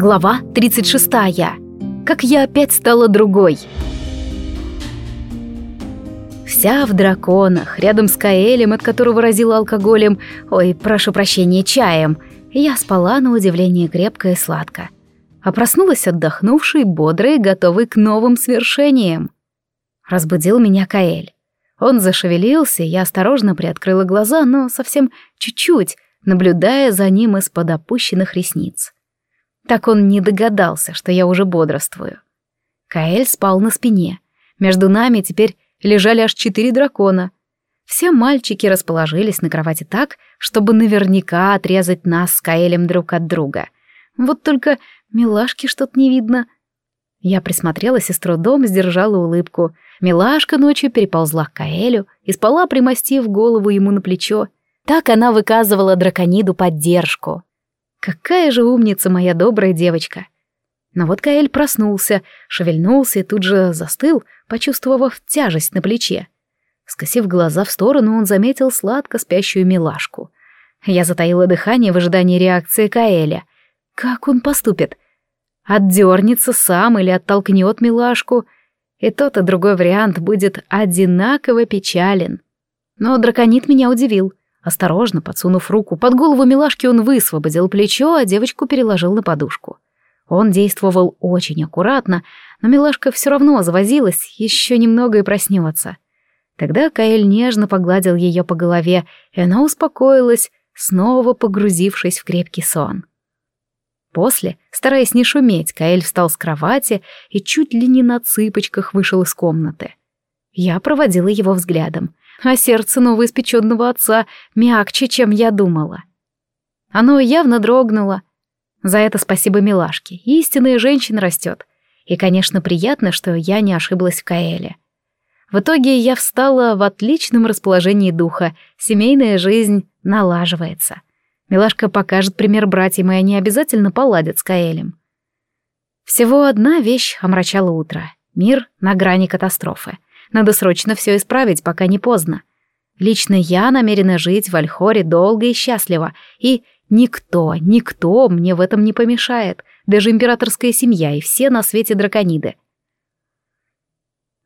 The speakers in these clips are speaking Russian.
Глава 36. Как я опять стала другой. Вся в драконах, рядом с Каэлем, от которого разила алкоголем, ой, прошу прощения, чаем, я спала на удивление крепко и сладко. А проснулась отдохнувшей, бодрой, готовой к новым свершениям. Разбудил меня Каэль. Он зашевелился, я осторожно приоткрыла глаза, но совсем чуть-чуть, наблюдая за ним из-под опущенных ресниц. Так он не догадался, что я уже бодрствую. Каэль спал на спине. Между нами теперь лежали аж четыре дракона. Все мальчики расположились на кровати так, чтобы наверняка отрезать нас с Каэлем друг от друга. Вот только милашки что-то не видно. Я присмотрелась и с трудом сдержала улыбку. Милашка ночью переползла к Каэлю и спала, примостив голову ему на плечо. Так она выказывала дракониду поддержку. Какая же умница моя добрая девочка. Но вот Каэль проснулся, шевельнулся и тут же застыл, почувствовав тяжесть на плече. Скосив глаза в сторону, он заметил сладко спящую милашку. Я затаила дыхание в ожидании реакции Каэля. Как он поступит? Отдернется сам или оттолкнет милашку? И тот, и другой вариант будет одинаково печален. Но драконит меня удивил. Осторожно, подсунув руку под голову милашки, он высвободил плечо, а девочку переложил на подушку. Он действовал очень аккуратно, но милашка все равно завозилась, еще немного и проснется. Тогда Каэль нежно погладил ее по голове, и она успокоилась, снова погрузившись в крепкий сон. После, стараясь не шуметь, Каэль встал с кровати и чуть ли не на цыпочках вышел из комнаты. Я проводила его взглядом а сердце новоиспеченного отца мягче, чем я думала. Оно явно дрогнуло. За это спасибо милашке. Истинная женщина растет. И, конечно, приятно, что я не ошиблась в Каэле. В итоге я встала в отличном расположении духа. Семейная жизнь налаживается. Милашка покажет пример братьям, и они обязательно поладят с Каэлем. Всего одна вещь омрачала утро. Мир на грани катастрофы. Надо срочно все исправить, пока не поздно. Лично я намерена жить в Альхоре долго и счастливо, и никто, никто мне в этом не помешает, даже императорская семья и все на свете дракониды.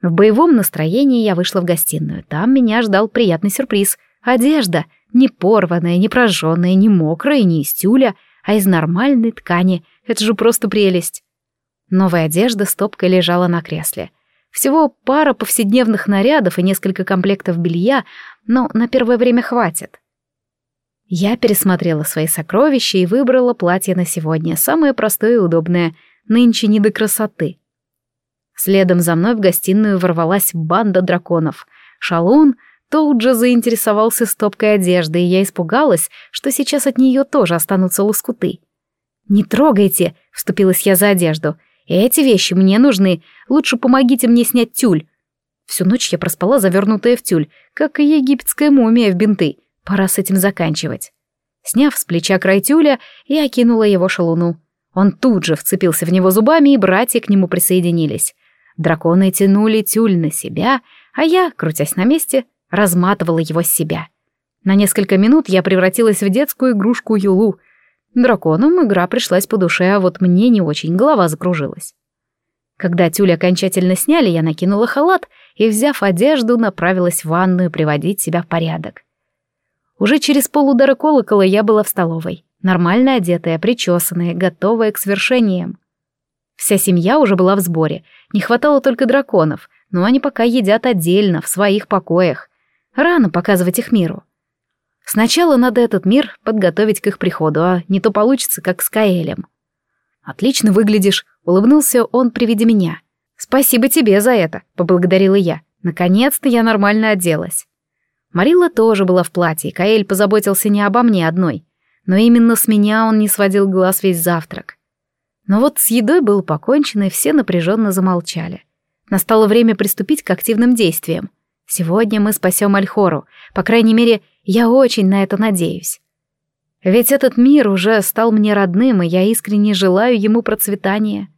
В боевом настроении я вышла в гостиную. Там меня ждал приятный сюрприз. Одежда, не порванная, не прожженная, не мокрая, не из тюля, а из нормальной ткани. Это же просто прелесть. Новая одежда стопкой лежала на кресле — всего пара повседневных нарядов и несколько комплектов белья, но на первое время хватит. Я пересмотрела свои сокровища и выбрала платье на сегодня, самое простое и удобное, нынче не до красоты. Следом за мной в гостиную ворвалась банда драконов. Шалун тут же заинтересовался стопкой одежды, и я испугалась, что сейчас от нее тоже останутся лоскуты. «Не трогайте!» — вступилась я за одежду — эти вещи мне нужны. Лучше помогите мне снять тюль. Всю ночь я проспала, завернутая в тюль, как и египетская мумия в бинты. Пора с этим заканчивать. Сняв с плеча край тюля, я окинула его шалуну. Он тут же вцепился в него зубами, и братья к нему присоединились. Драконы тянули тюль на себя, а я, крутясь на месте, разматывала его с себя. На несколько минут я превратилась в детскую игрушку Юлу — Драконам игра пришлась по душе, а вот мне не очень, голова закружилась. Когда тюль окончательно сняли, я накинула халат и, взяв одежду, направилась в ванную приводить себя в порядок. Уже через полудара колокола я была в столовой, нормально одетая, причесанная, готовая к свершениям. Вся семья уже была в сборе, не хватало только драконов, но они пока едят отдельно, в своих покоях. Рано показывать их миру. Сначала надо этот мир подготовить к их приходу, а не то получится, как с Каэлем. «Отлично выглядишь», — улыбнулся он при виде меня. «Спасибо тебе за это», — поблагодарила я. Наконец-то я нормально оделась. Марила тоже была в платье, Каэль позаботился не обо мне одной. Но именно с меня он не сводил глаз весь завтрак. Но вот с едой было покончено, и все напряженно замолчали. Настало время приступить к активным действиям. Сегодня мы спасем Альхору, по крайней мере, я очень на это надеюсь. Ведь этот мир уже стал мне родным, и я искренне желаю ему процветания.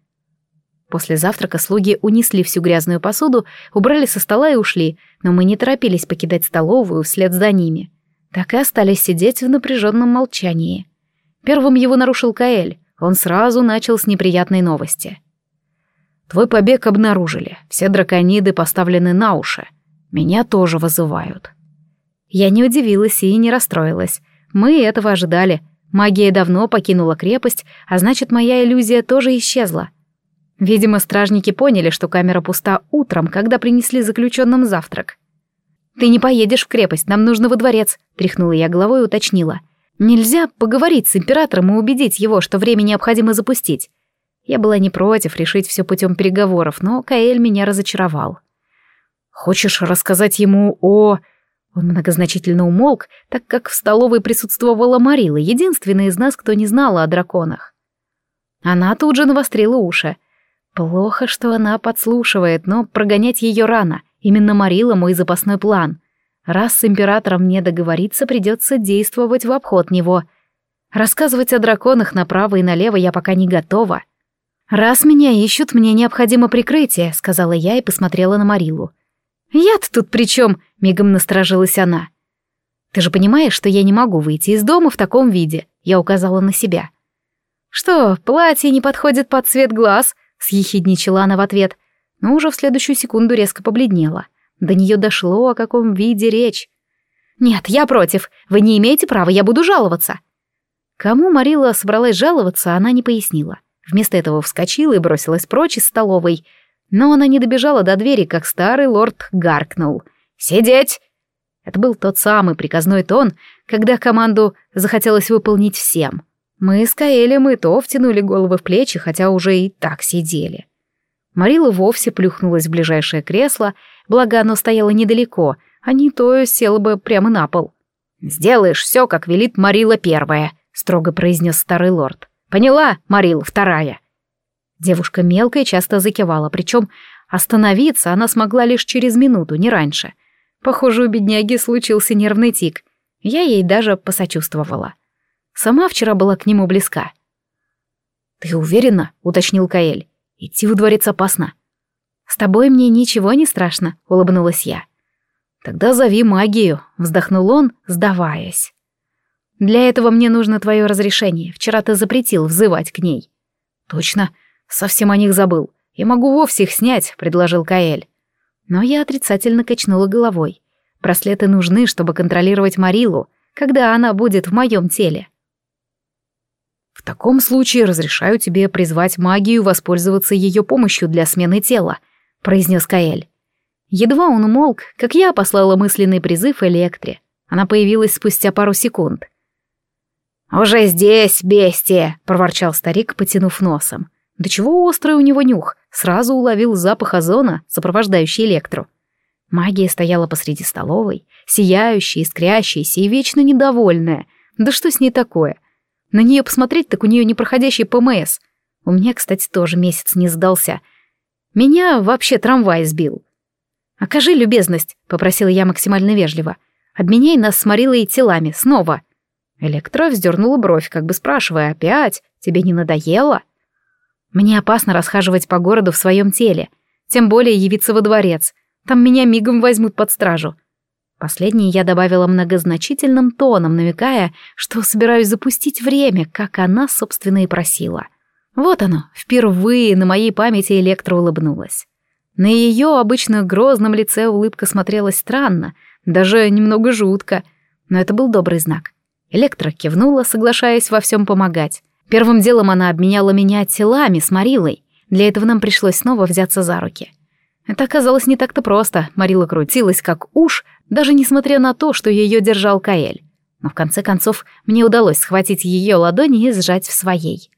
После завтрака слуги унесли всю грязную посуду, убрали со стола и ушли, но мы не торопились покидать столовую вслед за ними. Так и остались сидеть в напряженном молчании. Первым его нарушил Каэль. он сразу начал с неприятной новости. «Твой побег обнаружили, все дракониды поставлены на уши. Меня тоже вызывают». Я не удивилась и не расстроилась. Мы этого ожидали. Магия давно покинула крепость, а значит, моя иллюзия тоже исчезла. Видимо, стражники поняли, что камера пуста утром, когда принесли заключенным завтрак. «Ты не поедешь в крепость, нам нужно во дворец», — тряхнула я головой и уточнила. «Нельзя поговорить с императором и убедить его, что время необходимо запустить». Я была не против решить все путем переговоров, но Каэль меня разочаровал. «Хочешь рассказать ему о...» Он многозначительно умолк, так как в столовой присутствовала Марила, единственная из нас, кто не знала о драконах. Она тут же навострила уши. Плохо, что она подслушивает, но прогонять ее рано. Именно Марила мой запасной план. Раз с императором не договориться, придется действовать в обход него. Рассказывать о драконах направо и налево я пока не готова. «Раз меня ищут, мне необходимо прикрытие», — сказала я и посмотрела на Марилу. «Я-то тут при чем?» — мигом насторожилась она. «Ты же понимаешь, что я не могу выйти из дома в таком виде», — я указала на себя. «Что, платье не подходит под цвет глаз?» — съехидничала она в ответ, но уже в следующую секунду резко побледнела. До нее дошло, о каком виде речь. «Нет, я против. Вы не имеете права, я буду жаловаться». Кому Марила собралась жаловаться, она не пояснила. Вместо этого вскочила и бросилась прочь из столовой — но она не добежала до двери, как старый лорд гаркнул. «Сидеть!» Это был тот самый приказной тон, когда команду захотелось выполнить всем. Мы с Каэлем и то втянули головы в плечи, хотя уже и так сидели. Марила вовсе плюхнулась в ближайшее кресло, благо оно стояло недалеко, а не то села бы прямо на пол. «Сделаешь все, как велит Марила первая», — строго произнес старый лорд. «Поняла, Марила вторая?» Девушка мелко и часто закивала, причем остановиться она смогла лишь через минуту, не раньше. Похоже, у бедняги случился нервный тик. Я ей даже посочувствовала. Сама вчера была к нему близка. «Ты уверена?» — уточнил Каэль. «Идти во дворец опасно». «С тобой мне ничего не страшно», — улыбнулась я. «Тогда зови магию», — вздохнул он, сдаваясь. «Для этого мне нужно твое разрешение. Вчера ты запретил взывать к ней». «Точно. Совсем о них забыл. Я могу вовсе их снять, предложил Каэль. Но я отрицательно качнула головой. Браслеты нужны, чтобы контролировать Марилу, когда она будет в моем теле. В таком случае разрешаю тебе призвать магию воспользоваться ее помощью для смены тела, произнес Каэль. Едва он умолк, как я послала мысленный призыв Электре. Она появилась спустя пару секунд. «Уже здесь, бестия!» — проворчал старик, потянув носом. Да чего острый у него нюх, сразу уловил запах озона, сопровождающий электру. Магия стояла посреди столовой, сияющая, искрящаяся и вечно недовольная. Да что с ней такое? На нее посмотреть, так у нее непроходящий ПМС. У меня, кстати, тоже месяц не сдался. Меня вообще трамвай сбил. «Окажи любезность», — попросила я максимально вежливо. «Обменяй нас с Марилой телами, снова». Электро вздернула бровь, как бы спрашивая, «Опять? Тебе не надоело?» Мне опасно расхаживать по городу в своем теле, тем более явиться во дворец. Там меня мигом возьмут под стражу. Последнее я добавила многозначительным тоном, намекая, что собираюсь запустить время, как она, собственно, и просила. Вот оно, впервые на моей памяти Электра улыбнулась. На ее обычно грозном лице улыбка смотрелась странно, даже немного жутко, но это был добрый знак. Электра кивнула, соглашаясь во всем помогать. Первым делом она обменяла меня телами с Марилой. Для этого нам пришлось снова взяться за руки. Это оказалось не так-то просто. Марила крутилась как уж, даже несмотря на то, что ее держал Каэль. Но в конце концов мне удалось схватить ее ладони и сжать в своей.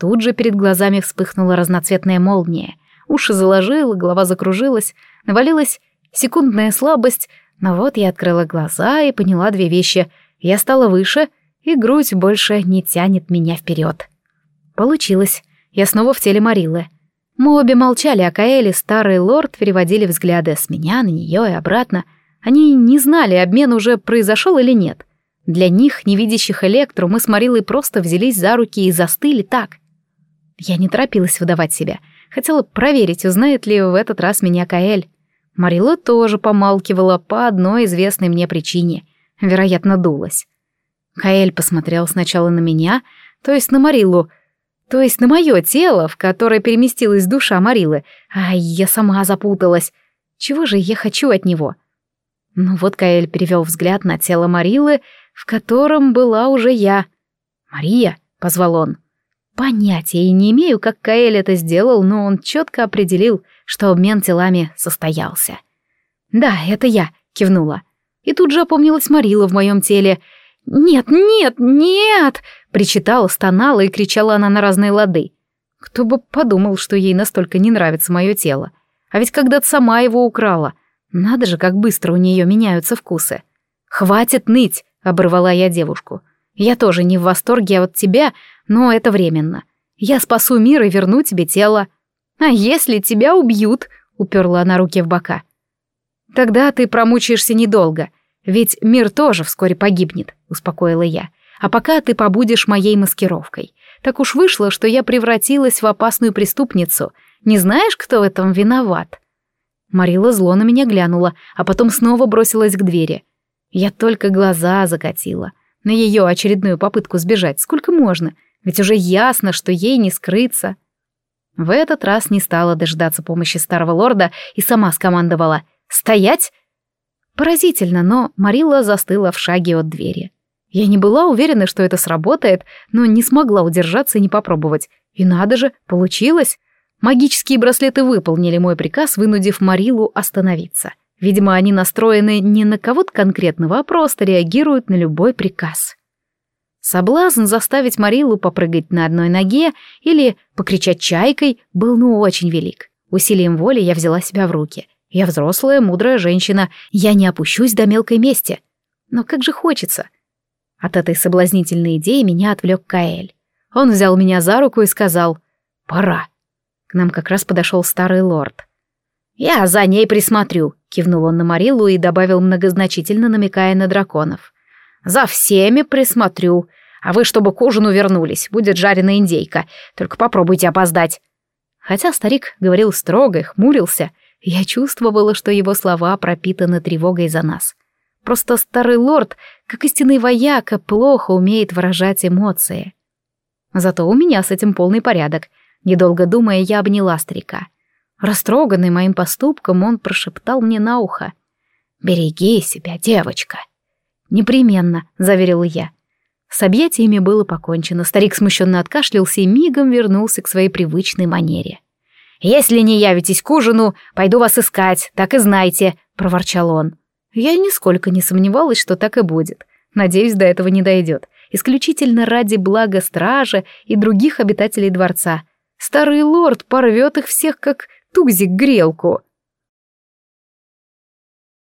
Тут же перед глазами вспыхнула разноцветная молния. Уши заложило, голова закружилась, навалилась секундная слабость, но вот я открыла глаза и поняла две вещи. Я стала выше — и грудь больше не тянет меня вперед. Получилось. Я снова в теле Марилы. Мы обе молчали, а Каэли, старый лорд, переводили взгляды с меня на нее и обратно. Они не знали, обмен уже произошел или нет. Для них, невидящих электру, мы с Марилой просто взялись за руки и застыли так. Я не торопилась выдавать себя. Хотела проверить, узнает ли в этот раз меня Каэль. Марила тоже помалкивала по одной известной мне причине. Вероятно, дулась. Каэль посмотрел сначала на меня, то есть на Марилу. То есть на мое тело, в которое переместилась душа Марилы. Ай, я сама запуталась. Чего же я хочу от него? Ну вот Каэль перевел взгляд на тело Марилы, в котором была уже я. «Мария», — позвал он. Понятия не имею, как Каэль это сделал, но он четко определил, что обмен телами состоялся. «Да, это я», — кивнула. И тут же опомнилась Марила в моем теле. «Нет, нет, нет!» — причитала, стонала и кричала она на разные лады. Кто бы подумал, что ей настолько не нравится мое тело. А ведь когда-то сама его украла. Надо же, как быстро у нее меняются вкусы. «Хватит ныть!» — оборвала я девушку. «Я тоже не в восторге от тебя, но это временно. Я спасу мир и верну тебе тело». «А если тебя убьют?» — уперла она руки в бока. «Тогда ты промучаешься недолго, ведь мир тоже вскоре погибнет», — успокоила я. «А пока ты побудешь моей маскировкой. Так уж вышло, что я превратилась в опасную преступницу. Не знаешь, кто в этом виноват?» Марила зло на меня глянула, а потом снова бросилась к двери. Я только глаза закатила. На ее очередную попытку сбежать сколько можно, ведь уже ясно, что ей не скрыться. В этот раз не стала дождаться помощи старого лорда и сама скомандовала «Стоять!». Поразительно, но Марила застыла в шаге от двери. Я не была уверена, что это сработает, но не смогла удержаться и не попробовать. И надо же, получилось. Магические браслеты выполнили мой приказ, вынудив Марилу остановиться. Видимо, они настроены не на кого-то конкретного, а просто реагируют на любой приказ. Соблазн заставить Марилу попрыгать на одной ноге или покричать чайкой был ну очень велик. Усилием воли я взяла себя в руки. Я взрослая, мудрая женщина, я не опущусь до мелкой мести. Но как же хочется. От этой соблазнительной идеи меня отвлек Каэль. Он взял меня за руку и сказал «Пора». К нам как раз подошел старый лорд. «Я за ней присмотрю», — кивнул он на Марилу и добавил многозначительно, намекая на драконов. «За всеми присмотрю. А вы, чтобы к ужину вернулись, будет жареная индейка. Только попробуйте опоздать». Хотя старик говорил строго и хмурился, я чувствовала, что его слова пропитаны тревогой за нас. Просто старый лорд, как истинный вояка, плохо умеет выражать эмоции. Зато у меня с этим полный порядок — Недолго думая, я обняла старика. Растроганный моим поступком, он прошептал мне на ухо. «Береги себя, девочка!» «Непременно», — заверила я. С объятиями было покончено. Старик смущенно откашлялся и мигом вернулся к своей привычной манере. «Если не явитесь к ужину, пойду вас искать, так и знайте», — проворчал он. Я нисколько не сомневалась, что так и будет. Надеюсь, до этого не дойдет. Исключительно ради блага стража и других обитателей дворца — Старый лорд порвет их всех, как тузик грелку.